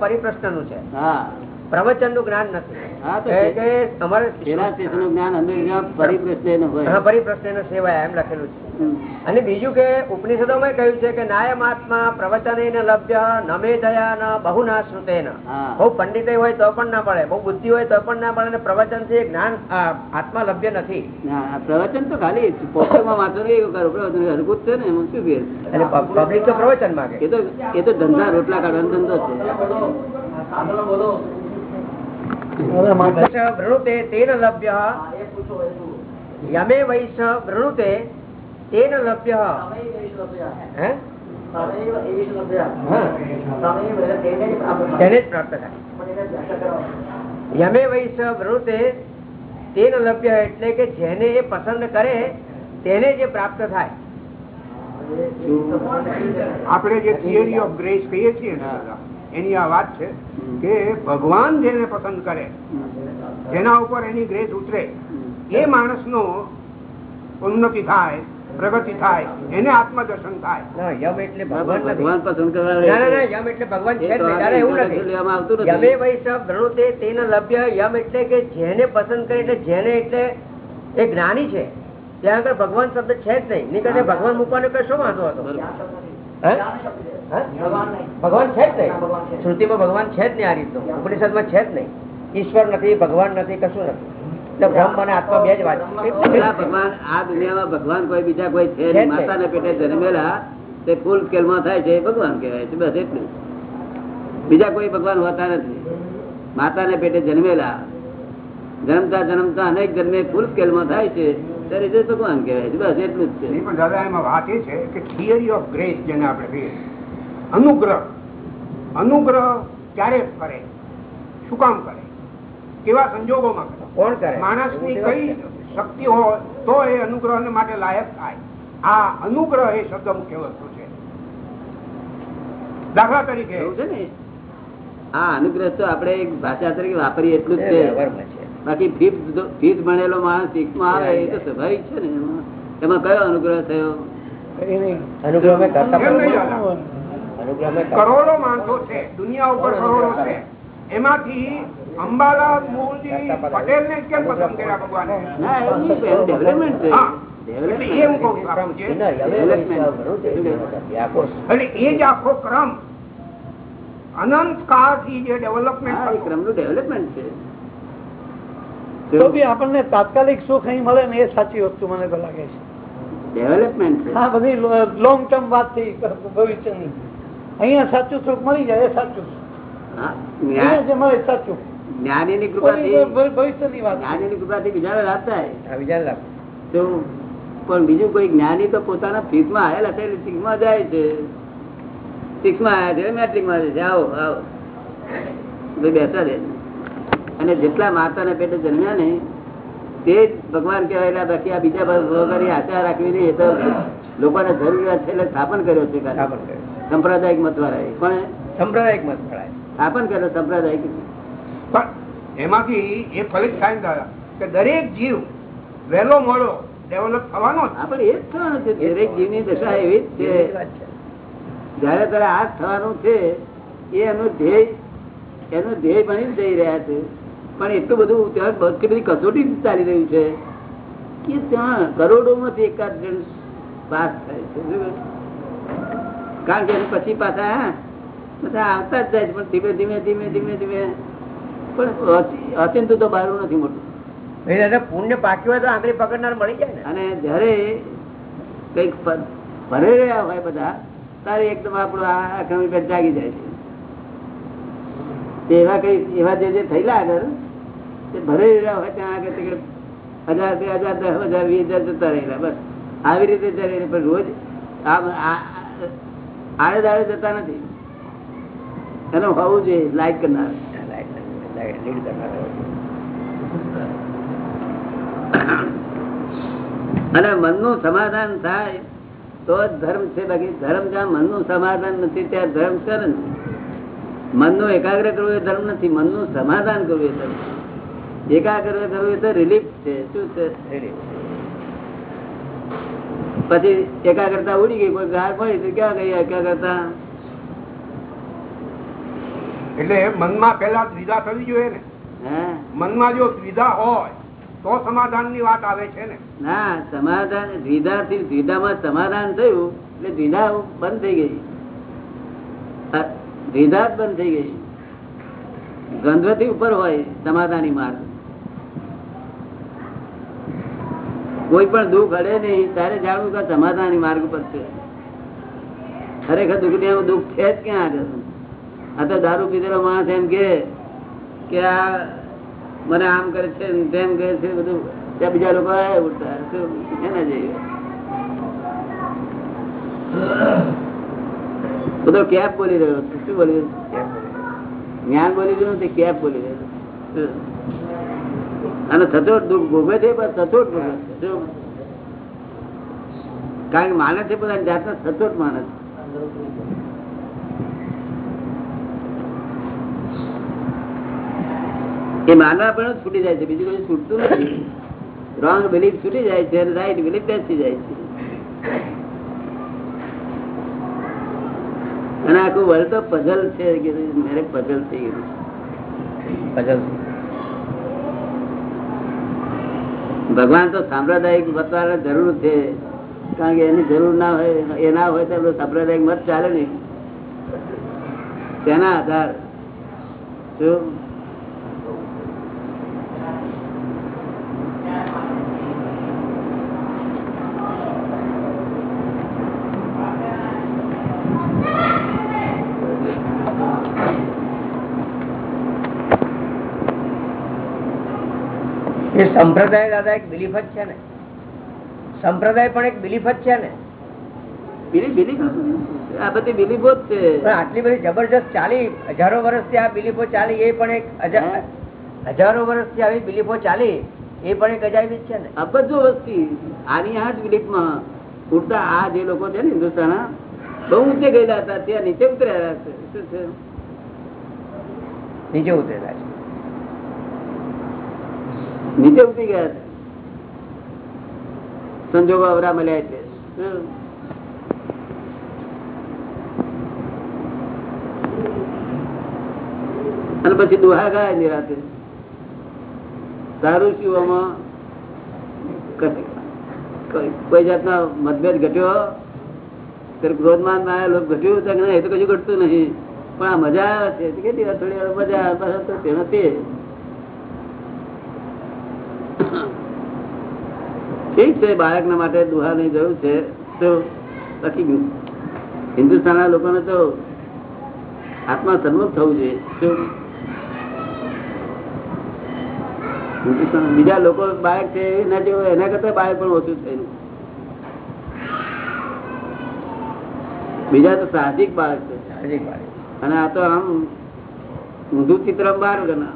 પરિપ્રશ્નનું છે. હા. પ્રવચનનું જ્ઞાન નથી. હા, તો કે- કે અમારે પેલા સ્ટેશનનું જ્ઞાન અંદર જ્યાં પરિપ્રશ્ન હા, હોય પરિપ્રશ્ન સેવા એમ લખેલું છે. અને બીજું કે ઉપનિષદોમાં કહ્યું છે કે નાયમાત્મા પ્રવચન લભ્ય નમે દયા ન બહુ ના શ્રુતે બહુ પંડિત હોય તો પણ ના પડે બહુ બુદ્ધિ હોય તો પણ ના પડે અને પ્રવચનથી જ્ઞાન આત્મા લભ્ય નથી. પ્રવચન તો ખાલી પોસ્ટરમાં વાંચો ને એવું કરો પ્રવચન અદભુત છે ને એમાં શું ફેર? પબ્લિક તો પ્રવચન માંગે. એ તો એ તો ધંધા રોટલા કાઢવાનો ધંધો છે. વૃણુતે તેન લભ્ય. યમે વૈશ વૃણુતે તેન લભ્ય. તેને જ પ્રાપ્ત થાય. યમે વૈશ વૃણુતે તેન લભ્ય એટલે કે જેને એ પસંદ કરે તેને જે પ્રાપ્ત થાય. આપણે જે થિયરી ઓફ ગ્રેસ કહીએ છીએ ને દાદા, એની આ વાત છે કે ભગવાન જેને પસંદ કરે જેના ઉપર એની ગ્રેસ ઉતરે એ માણસનો ઉન્નતિ થાય પ્રગતિ થાય એને આત્મદર્શન થાય. યમ એટલે ભગવાન ભગવાન પસંદ કરવા ના ના ના યમ એટલે ભગવાન છે એવું નથી. યમે ભ્રણુતે તેન લભ્ય યમ એટલે કે જેને પસંદ કરે એટલે જેને એટલે એ જ્ઞાની છે. ત્યાં આગળ ભગવાન શબ્દ છે જ નહીં. નહીં કદાચ ભગવાન મૂકવાનો કઈ શું વાંધો હતો? ભગવાન છે જ નહીં. શ્રુતિમાં ભગવાન છે જ નહીં આ રીતનું. ઉપનિષદમાં છે જ નહીં. ઈશ્વર નથી ભગવાન નથી કશું નથી. બ્રહ્મ અને આત્મા બે જ વાત ભગવાન આ દુનિયામાં ભગવાન કોઈ બીજા કોઈ છે. માતાને પેટે જન્મેલા તે ફૂલ સ્કેલમાં થાય છે ભગવાન કહેવાય છે. બસ એટલું બીજા કોઈ ભગવાન હોતા નથી. માતાને પેટે જન્મેલા જન્મતા જન્મતા અનેક જન્મે ફૂલ સ્કેલમાં થાય છે ત્યારે જે ભગવાન કહેવાય છે બસ એટલું જ છે. પણ દાદા એમાં વાત એ છે કે થિયરી ઓફ ગ્રેસ જેને આપણે કહીએ અનુગ્રહ અનુગ્રહ ક્યારે કરે? શું કામ કરે? કેવા સંજોગોમાં કરે? કોણ કરે? માણસની કઈ શક્તિ હોય તો એ અનુગ્રહ માટે લાયક થાય. આ અનુગ્રહ એ શબ્દ મુખ્ય વસ્તુ છે. દાખલા તરીકે એવું છે ને? આ અનુગ્રહ તો આપણે ભાષા તરીકે વાપરીએ એટલું જ છે. બાકી ફીસ ભણેલો માણસ શીખમાં આવે એ તો સ્વાભાવિક છે ને. એમાં એમાં કયો અનુગ્રહ થયો? કરોડો માણસો છે દુનિયા ઉપર કરોડો છે. એમાંથી અંબાલા મૂળજી પટેલ ને કેમ પસંદ કર્યા ભગવાને? ડેવલપમેન્ટ છે. એટલે એ જ આખો ક્રમ અનંત કાળથી જે ડેવલપમેન્ટ ક્રમનું ક્રમનું ડેવલપમેન્ટ છે. તો બી આપણને તાત્કાલિક સુખ અહીં મળે ને એ સાચી વસ્તુ મને તો લાગે છે. ડેવલપમેન્ટ હા બધી લોંગ ટર્મ વાત થઈ ભવિષ્યની. અહીંયા સાચું સુખ મળી જાય એ સાચું જે મળે સાચું. જ્ઞાનીની કૃપાથી ભવિષ્યની વાત. જ્ઞાનીની કૃપાથી બીજાને લાભ થાય બીજાને લાભ. તો પણ બીજું કોઈ જ્ઞાની તો પોતાના ફીસમાં આવેલા છે સિક્સમાં જાય છે. સિક્સમાં આવ્યા છે મેટ્રિકમાં જાય છે આવો. આવો બેસા દે. અને જેટલા માતાના પેટે જન્મ્યા ને તે જ ભગવાન કહેવાયેલા બાકી આ બીજા વગરની આશા રાખવી નહીં એ તો લોકોને જરૂરિયાત છે એટલે સ્થાપન કર્યો છે સંપ્રદાયિક મત વાળા પણ સંપ્રદાયિક મત વાળા સ્થાપન કર્યો સંપ્રદાયિક પણ એમાંથી એ ફલિત થાય દાદા કે દરેક જીવ વહેલો મોડો ડેવલપ થવાનો આપણે પણ એ જ થવાનું છે. દરેક જીવની દશા એવી જ છે. જયારે તારે આ થવાનું છે એ એનું ધ્યેય એનું ધ્યેય બની જઈ રહ્યા છે. પણ એટલું બધું ત્યાં બધી બધી કસોટી ચાલી રહ્યું છે કે ત્યાં કરોડો માંથી એકાદ જણ પાસ થાય છે કારણ કે પછી પાછા બધા આવતા જ જાય છે પણ ધીમે ધીમે ધીમે ધીમે ધીમે. પણ અચિ- અચિંતું તો બારું નથી મોટું પુણ્ય પાક્યું હોય તો આંગળી પકડનાર મળી જાય ને. અને જયારે કંઈક ભરે રહ્યા હોય બધા તારે એકદમ આપણું આ આખા પેટ જાગી જાય છે. એવા કઈ એવા જે જે થયેલા આગળ ભરે હોય ત્યાં આગળ હજાર બે હજાર, દસ હજાર, વીસ હજાર જતા રહેલા, બસ. આવી રીતે જતા રહેલા. પણ રોજ આમ આડે દાડે જતા નથી. એનું હોવું જોઈએ લાઈક કરનાર. અને મનનું સમાધાન થાય, તો જ ધર્મ છે. બાકી ધર્મ જ્યાં મનનું સમાધાન નથી, ત્યાં ધર્મ ને. મનનું એકાગ્ર કરવું એ ધર્મ નથી. મનનું સમાધાન કરવું એ ધર્મ એકાગ્ર કરવું એ તો રિલીફ છે. શું છે? પછી એકાગ્રતા ઉડી ગઈ કોઈ ગાર પડી તો ક્યાં ગઈ એકાગ્રતા? એટલે મનમાં પેલા દ્વિધા થવી જોઈએ ને. મનમાં જો દ્વિધા હોય તો સમાધાનની વાત આવે છે ને. ના સમાધાન દ્વિધા થી દ્વિધામાં સમાધાન થયું એટલે દ્વિધા બંધ થઈ ગઈ. દ્વિધા બંધ થઈ ગઈ. દ્વંદ્વથી ઉપર હોય સમાધાની માર્ગ. કોઈ પણ દુઃખ અડે નહીં તારે જાણવું કે સમાધાન માર્ગ પર છે. ખરેખર દુઃખ ને દુઃખ છે જ ક્યાં આગળ? આ તો દારૂ પીધેલો માણસ એમ કે આ મને આમ કરે છે તેમ કરે છે બધું. ત્યાં બીજા લોકો ઉડતા. એના જઈએ બધો કેપ બોલી રહ્યો શું બોલી રહ્યો? જ્ઞાન બોલી રહ્યું તે કેપ બોલી રહ્યો. અને સચોટ દુઃખ ભોગવે છે, પણ સચોટ ભોગવે છે. કારણ કે માને છે પોતાની જાતને સચોટ માને છે. એ માનવા પણ છૂટી જાય છે, બીજું કોઈ છૂટતું નથી. રોંગ બિલીફ છૂટી જાય છે રાઈટ બિલીફ બેસી જાય છે. અને આખું વર્લ્ડ તો પઝલ છે, કે મેરે પઝલ થઈ ગયું ભગવાન તો સાંપ્રદાયિક બતાવવાની જરૂર છે. કારણ કે એની જરૂર ના હોય, એ ના હોય તો સાંપ્રદાયિક મત ચાલે નહીં. તેના આધાર શું? એ સંપ્રદાય દાદા એક બિલીફ જ છે ને. સંપ્રદાય પણ એક બિલીફ જ છે ને. આટલી બધી જબરજસ્ત ચાલી હજારો વર્ષથી આ બિલીફો ચાલી એ પણ એક હજારો વર્ષથી આવી બિલીફો ચાલી એ પણ એક અજાયબી છે ને. આ બધું વસ્તી આની આ જ બિલીફમાં ઉડતા આ જે લોકો છે ને હિન્દુસ્તાન બહુ ઊંચે ગયેલા હતા ત્યાં નીચે ઉતર્યા છે શું છે? નીચે ઉતરેલા છે. નીચે ઉતરી ગયા છે સંજોગો અવરા મળ્યા એટલે. અને પછી દુહા ગાય નિરાતે સારું શું કોઈ- જાતના મતભેદ ઘટ્યો? ક્રોધમાન આયા લોકો ઘટ્યું તો એ તો કશું ઘટતું નહીં. પણ આ મજા આવે છે. કેટલી વાર થોડી વાર મજા આવે. તો તે ઠીક છે બાળકના માટે દુહાની જરૂર છે તો બાકી હિન્દુસ્તાનના લોકોને તો આત્મા સન્મુખ થવું જોઈએ. શું હિન્દુસ્તાન બીજા લોકો બાળક છે એના જેવો એના કરતા બાળક પણ ઓછું થયેલું બીજા તો સાહજિક બાળક છે. અને આ તો આમ ઊંધું ચિત્ર બાર ગણા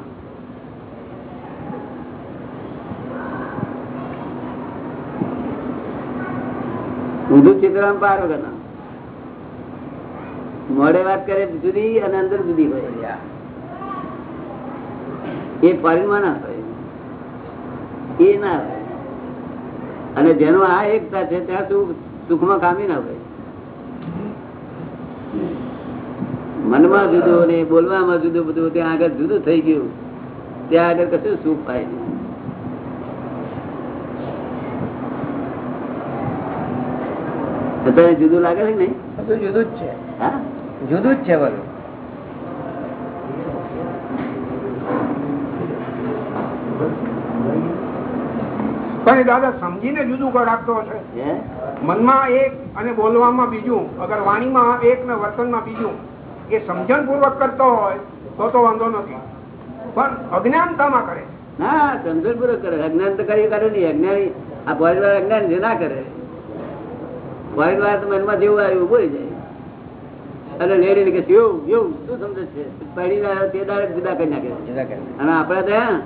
ઊંધું પાર ગણા મોડે વાત કરે જુદી અને અંદર જુદી હોય. એ ફોરેનમાં ના હોય. એ ના હોય. અને જેનો આ એકતા છે, ત્યાં સુખ સુખમાં કામી ના હોય. મનમાં જુદું ને બોલવામાં જુદું બધું, ત્યાં આગળ જુદું થઈ ગયું. ત્યાં આગળ કશું સુખ થાય નહીં. અત્યારે જુદું લાગે છે નહીં? બધું જુદું જ છે. હા? જુદું જ છે બધું. પણ દાદા સમજીને જુદું રાખતો હશે? મનમાં એક અને બોલવામાં બીજું. અગર વાણીમાં એક ને વર્તનમાં બીજું. એ સમજણ પૂર્વક કરતો હોય તો તો વાંધો નથી. પણ અજ્ઞાનતામાં કરે? ના સમજણપૂર્વક કરે. અજ્ઞાન તો કરી કરે નહીં. અજ્ઞાની આ પરિવાર અજ્ઞાન છે ના કરે. પરિવાર તો મનમાં જેવું આવ્યું બોલી જાય. અને લેડી કે શું સમજે છે? પડી રહ્યો તે દાડે જુદા કરી નાખે. અને આપડે ત્યાં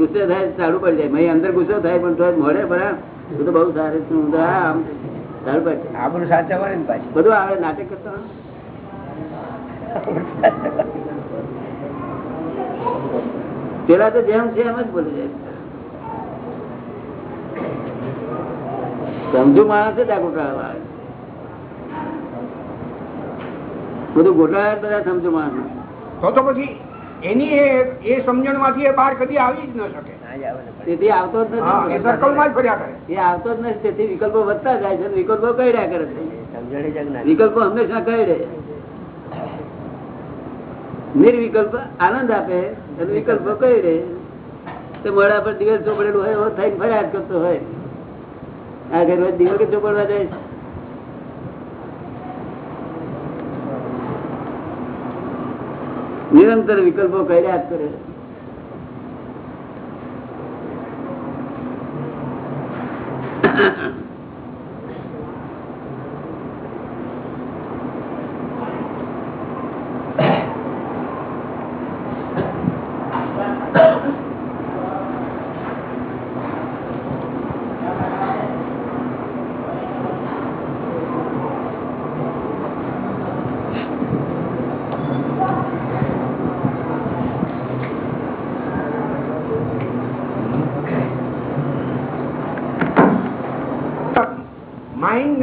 ગુસ્સે થાય સારું પડી જાય. મય અંદર ગુસ્સો થાય પણ તો મળે બરા તું તો બહુ સારું છે. હું તો હા આમ સારું પડે સાચા સાચવવાની ને પાછું? બધું આવે નાટક કરતો પેલા તો જેમ છે એમ જ બોલી જાય. સમજુ માણસ જ આ ગોટાળા બધું ગોટાળા બધા સમજુ માણસ. તો તો પછી એની એ- એ સમજણમાંથી એ બહાર કદી આવી જ ન શકે. ના જ આવે ને પણ. તેથી આવતો જ હા એ નથી જ ફર્યા કરે. એ આવતો જ નથી. તેથી વિકલ્પો વધતા જાય છે વિકલ્પો કરે છે. વિકલ્પો હંમેશા કઈડે. નિર્વિકલ્પ આનંદ આપે અને વિકલ્પો રે તો મોડા પર દિવસ ચોપડેલું હોય એવો થઈને ફરિયાદ કરતો હોય. આ ઘર રોજ દિવસ કે ચોપડવા જાય? નિરંતર વિકલ્પો કર્યા જ કરે.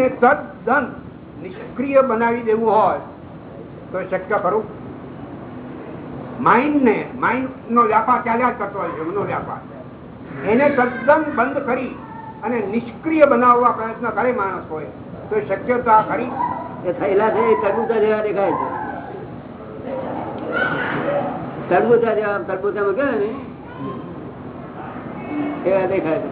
માઇન્ડ તદ્દન નિષ્ક્રિય બનાવી દેવું હોય, તો શક્ય ખરું? માઇન્ડ ને માઇન્ડ નો વ્યાપાર ચાલ્યા જ કરતો હોય છે? એમનો વ્યાપાર. એને તદ્દન બંધ કરી અને નિષ્ક્રિય બનાવવા પ્રયત્ન કરે માણસ હોય, તો શક્યતા ખરી? થયેલા છે, એ તરબૂચા જેવા દેખાય છે. તરબૂચા જેવા, તરબૂચામાં કે ને એવા દેખાય છે?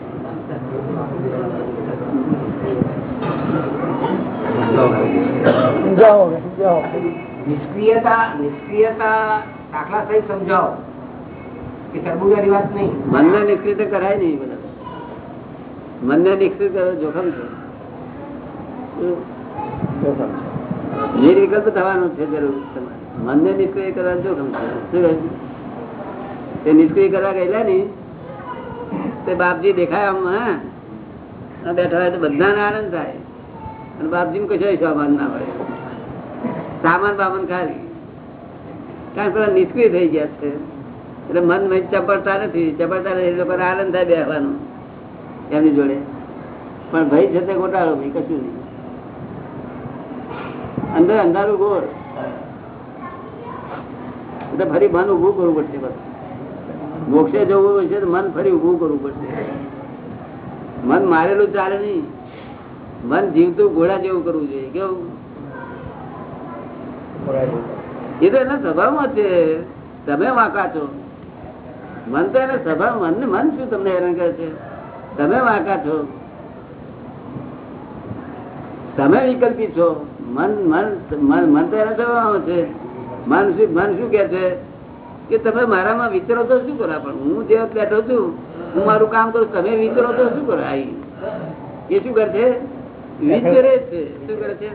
સમજાવો સમજાવો. નિષ્ક્રિયતા નિષ્ક્રિયતા દાખલા સહિત સમજાવો. કે તરબૂજાની વાત નહીં. મનને નિષ્ક્રિય કરાય નહીં બધા. મનને નિષ્ક્રિય કરો જોખમ છે. નિર્વિકલ્પ થવાનું છે જરૂર મનને નિષ્ક્રિય કરવાનું જોખમ છે. શું તે નિષ્ક્રિય કરવા ગયેલા ની તે બાપજી દેખાય આમ હા? આ બેઠા હોય તો બધાને આનંદ થાય. અને બાપજી કશો સામાન ના હોય સામાન બામાન ખાલી. કારણ પેલા નિષ્ક્રિય થઈ ગયા છે. એટલે મન મન ચપડતા નથી. ચપડતા એ લોકોને આનંદ થાય બેસવાનો એમની જોડે. પણ ભાઈ છે તે ગોટાળો ભાઈ, કશું નહીં. અંદર અંધારું ગોળ એટલે ફરી મન ઉભું કરવું પડશે બસ. મોક્ષે જવું હોય છે તો મન ફરી ઉભું કરવું પડશે. મન મારેલું ચાલે નહીં. મન જીવતું ઘોડા જેવું કરવું જોઈએ, કેવું? એ તો એના સ્વભાવમાં છે. તમે વાંકા છો. મન તો એના સ્વભાવ, મન મન શું તમને હેરાન કરે છે? તમે વાંકા છો. તમે વિકલ્પી છો. મન મન મન તો એના સ્વભાવમાં છે. મન શું મન શું કે છે? કે તમે મારામાં વિચારો તો શું કરો? પણ હું જે બેઠો છું, હું મારું કામ કરું તમે વિચારો તો શું કરો? આઈ. એ શું કરશે વિચરે છે. શું કરે છે?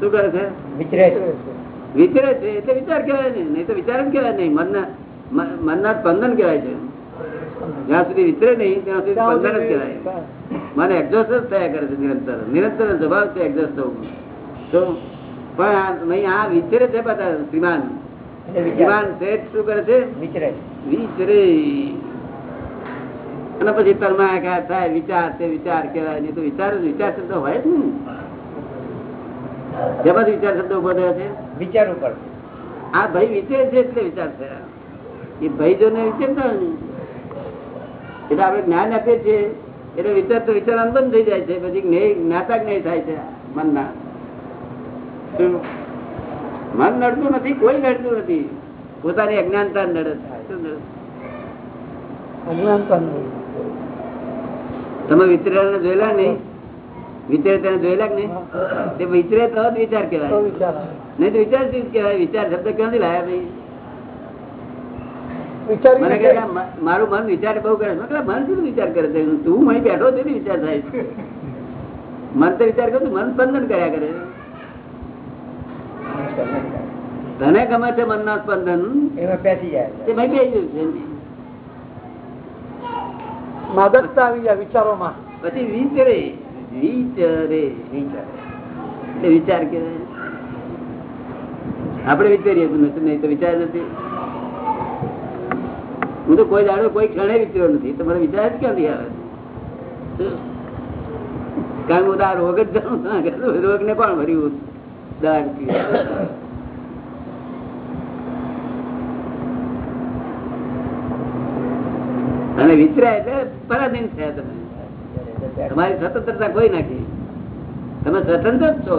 શું કરે છે? વિચરે છે. વિચરે છે. એટલે વિચાર કહેવાય ને નહીં તો વિચાર જ કહેવાય નહીં. મનના મનના સ્પંદન કહેવાય છે. જ્યાં સુધી વિચરે નહીં ત્યાં સુધી સ્પંદન જ કહેવાય. મને એક્ઝોસ્ટ જ થયા કરે છે નિરંતર. નિરંતર સ્વભાવ છે એક્ઝોસ્ટ થવું. તો પણ નહીં આ વિચરે છે બધા શ્રીમાન. શ્રીમાન શેઠ શું કરે છે? વિચરે. વિચરે. અને પછી તરમાયા થાય વિચાર તે વિચાર કહેવાય. નહીં તો વિચાર વિચાર શબ્દ હોય જ ને જેમાં વિચાર શબ્દ ઊભો થયો છે? વિચાર ઉપર. આ ભાઈ વિચે છે એટલે વિચાર થયા. એ ભાઈ જો ને વિચારતા હોય એટલે આપણે જ્ઞાન આપીએ છીએ. એટલે વિચાર તો વિચાર બંધ થઈ જાય છે. પછી જ્ઞેય- જ્ઞાતા જ્ઞેય થાય છે મનના શું? મન નડતું નથી કોઈ નડતું નથી. પોતાની અજ્ઞાનતા નડે છે. શું નડે? અજ્ઞાનતા નહીં. તમે વિચરેલા જોયેલા નહીં? વિચરે તેને જોયેલા નહીં? તે વિચરે તો જ વિચાર આવે. નહીં તો વિચાર શું કેવાય વિચાર શબ્દ ક્યાંથી લાયા ભાઈ? મને મારું મન વિચાર બહુ કરે છે. મન શું વિચાર કરે છે? તું અહીં બેઠો છે વિચાર થાય છે. મન તો વિચાર કરું મન સ્પંદન કર્યા કરે તને ગમે છે મનના સ્પંદન. એમાં પેસી જાય તે મેં કહી દીધું છે. માદકતા આવી જાય વિચારોમાં. પછી વિચરે વિચરે, વિચાર. વિચાર કહેવાય. આપણે વિચારીએ નહીં તો વિચાર નથી. હું તો કોઈ દાડો કોઈ ક્ષણે વિચાર્યો નથી. તમારે વિચાર જ ક્યાંથી આવે? કારણ કે હું તો આ રોગ જ જાણું રોગ ને કોણ ભર્યું? દાળ અને વિચર્યા એટલે પરાધીન થયા તમે. તમારી સ્વતંત્રતા કોઈ નાખી. તમે સ્વતંત્ર જ છો.